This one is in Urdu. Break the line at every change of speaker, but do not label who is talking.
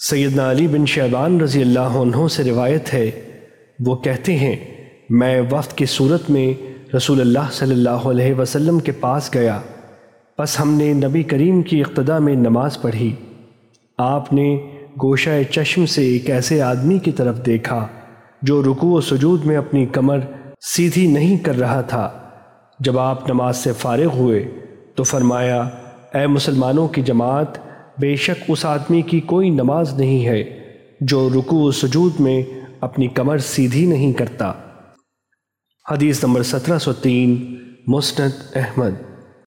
سیدنا علی بن شیبان رضی اللہ عنہ سے روایت ہے، وہ کہتے ہیں، میں وقت کی صورت میں رسول اللہ صلی اللہ علیہ وسلم کے پاس گیا۔ بس ہم نے نبی کریم کی اقتداء میں نماز پڑھی۔ آپ نے گوشہ چشم سے ایک ایسے آدمی کی طرف دیکھا جو رکوع و سجود میں اپنی کمر سیدھی نہیں کر رہا تھا۔ جب آپ نماز سے فارغ ہوئے تو فرمایا، اے مسلمانوں کی جماعت بے شک اس آدمی کی کوئی نماز نہیں ہے جو رکوع و سجود میں اپنی کمر سیدھی نہیں کرتا۔ حدیث نمبر سترہ سو تین، مسند احمد۔